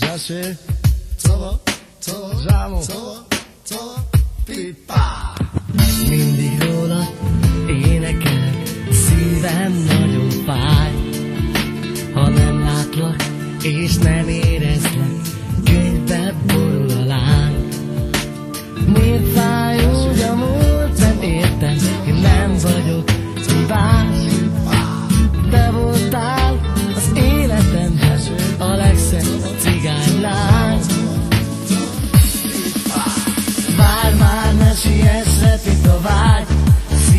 Jesse, Tava, Tava, Zsámo, Tava, Tava, Pipa. Mindig róla énekel, szívem nagyon fáj. Ha nem látlak és nem érezlek, könyvbe borul a lány. Miért fáj úgy a múlt, nem értem, én nem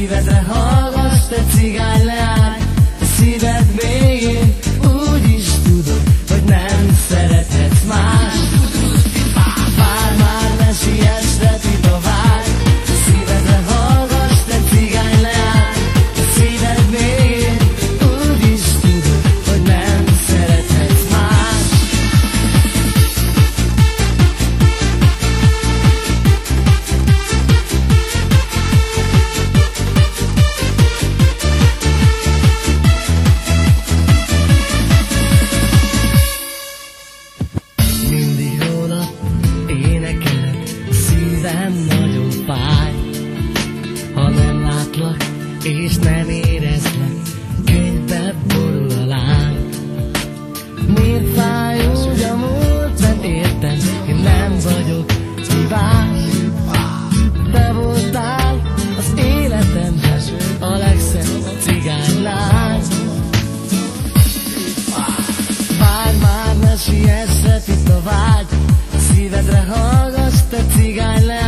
szívedre hallgass, te cigány leány, szíved végén. és nem éreznek Könyvbe borul a láb. Miért fáj úgy a múlt, nem értem Én nem vagyok hibás. Te voltál az életemben A legszebb cigánylány Várj már, ne siess, itt a vágy. Szívedre hallgass, te cigány lesz